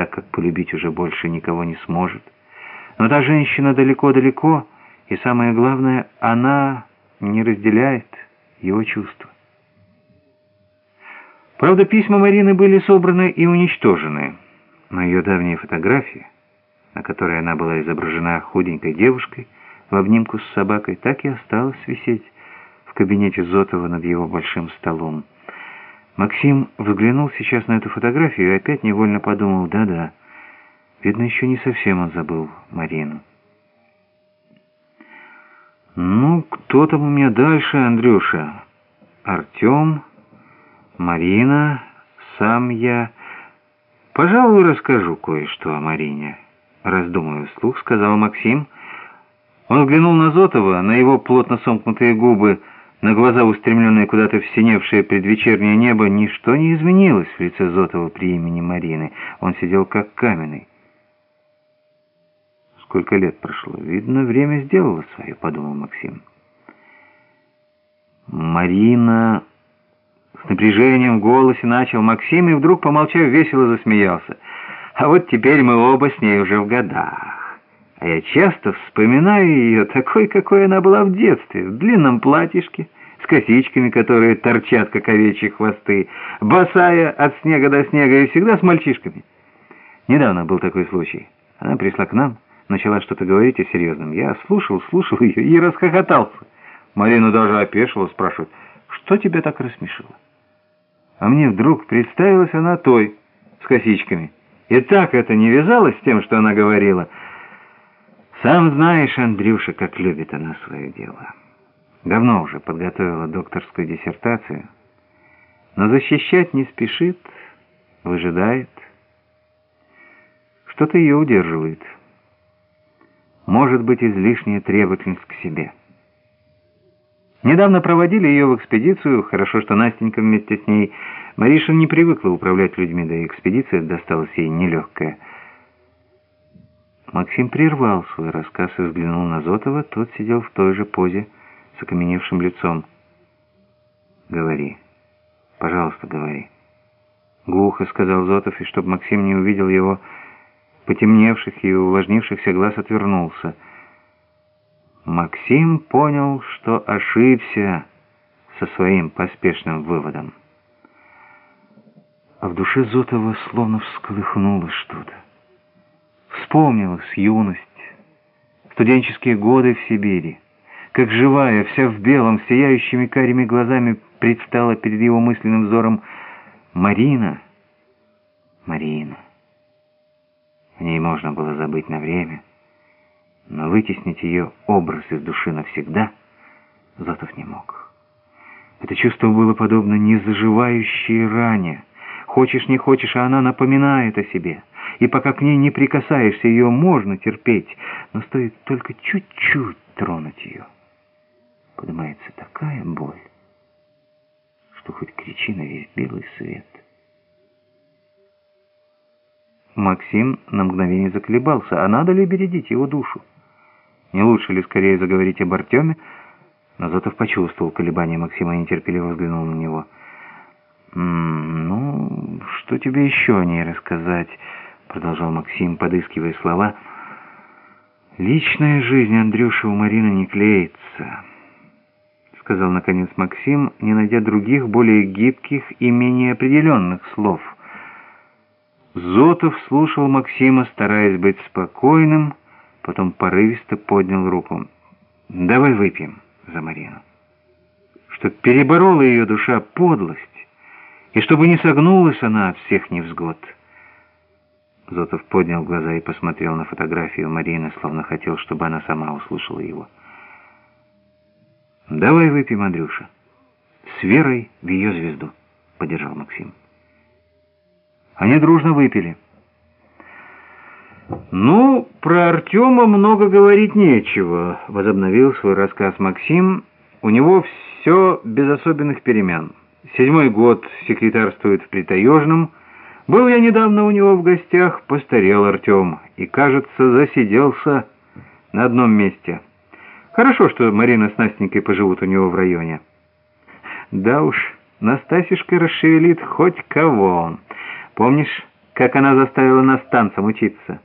так как полюбить уже больше никого не сможет. Но та женщина далеко-далеко, и самое главное, она не разделяет его чувства. Правда, письма Марины были собраны и уничтожены, но ее давние фотографии, на которой она была изображена худенькой девушкой в обнимку с собакой, так и осталась висеть в кабинете Зотова над его большим столом. Максим взглянул сейчас на эту фотографию и опять невольно подумал, да-да, видно, еще не совсем он забыл Марину. «Ну, кто там у меня дальше, Андрюша? Артем, Марина, сам я. Пожалуй, расскажу кое-что о Марине». Раздумывая вслух, сказал Максим. Он взглянул на Зотова, на его плотно сомкнутые губы, на глаза, устремленные куда-то в синевшее предвечернее небо, ничто не изменилось в лице Зотова при имени Марины. Он сидел как каменный. «Сколько лет прошло? Видно, время сделало свое», — подумал Максим. «Марина...» С напряжением в голосе начал Максим и вдруг, помолчав, весело засмеялся. «А вот теперь мы оба с ней уже в годах». А я часто вспоминаю ее такой, какой она была в детстве, в длинном платьишке, с косичками, которые торчат, как овечьи хвосты, босая от снега до снега и всегда с мальчишками. Недавно был такой случай. Она пришла к нам, начала что-то говорить о серьезном. Я слушал, слушал ее и расхохотался. Марина даже опешила, спрашивает, что тебя так рассмешило? А мне вдруг представилась она той, с косичками. И так это не вязалось с тем, что она говорила — сам знаешь, Андрюша, как любит она свое дело. Давно уже подготовила докторскую диссертацию, но защищать не спешит, выжидает. Что-то ее удерживает. Может быть, излишняя требовательность к себе. Недавно проводили ее в экспедицию, хорошо, что Настенька вместе с ней. Мариша не привыкла управлять людьми, да и экспедиция досталась ей нелегкая. Максим прервал свой рассказ и взглянул на Зотова. Тот сидел в той же позе с окаменевшим лицом. «Говори. Пожалуйста, говори». Глухо сказал Зотов, и чтобы Максим не увидел его потемневших и увлажнившихся глаз, отвернулся. Максим понял, что ошибся со своим поспешным выводом. А в душе Зотова словно всколыхнулось что-то. Вспомнилась юность, студенческие годы в Сибири. Как живая, вся в белом, сияющими карими глазами предстала перед его мысленным взором Марина. Марина. В ней можно было забыть на время, но вытеснить ее образ из души навсегда Зотов не мог. Это чувство было подобно незаживающей ране. Хочешь, не хочешь, а она напоминает о себе — и пока к ней не прикасаешься, ее можно терпеть, но стоит только чуть-чуть тронуть ее. Поднимается такая боль, что хоть кричи на весь белый свет. Максим на мгновение заколебался, а надо ли бередить его душу? Не лучше ли скорее заговорить об Артеме? Но Зотов почувствовал колебания Максима и нетерпеливо взглянул на него. «Ну, что тебе еще о ней рассказать?» Продолжал Максим, подыскивая слова, «Личная жизнь Андрюши у Марины не клеится», — сказал наконец Максим, не найдя других, более гибких и менее определенных слов. Зотов слушал Максима, стараясь быть спокойным, потом порывисто поднял руку. «Давай выпьем за Марину, чтоб переборола ее душа подлость, и чтобы не согнулась она от всех невзгод». Зотов поднял глаза и посмотрел на фотографию Марины, словно хотел, чтобы она сама услышала его. «Давай выпьем, Андрюша. С верой в ее звезду», — поддержал Максим. Они дружно выпили. «Ну, про Артема много говорить нечего», — возобновил свой рассказ Максим. «У него все без особенных перемен. Седьмой год секретарствует в Притаежном, был я недавно у него в гостях, постарел Артем и, кажется, засиделся на одном месте. Хорошо, что Марина с Настенькой поживут у него в районе. Да уж, Настасюшка расшевелит хоть кого. Помнишь, как она заставила нас танцам учиться».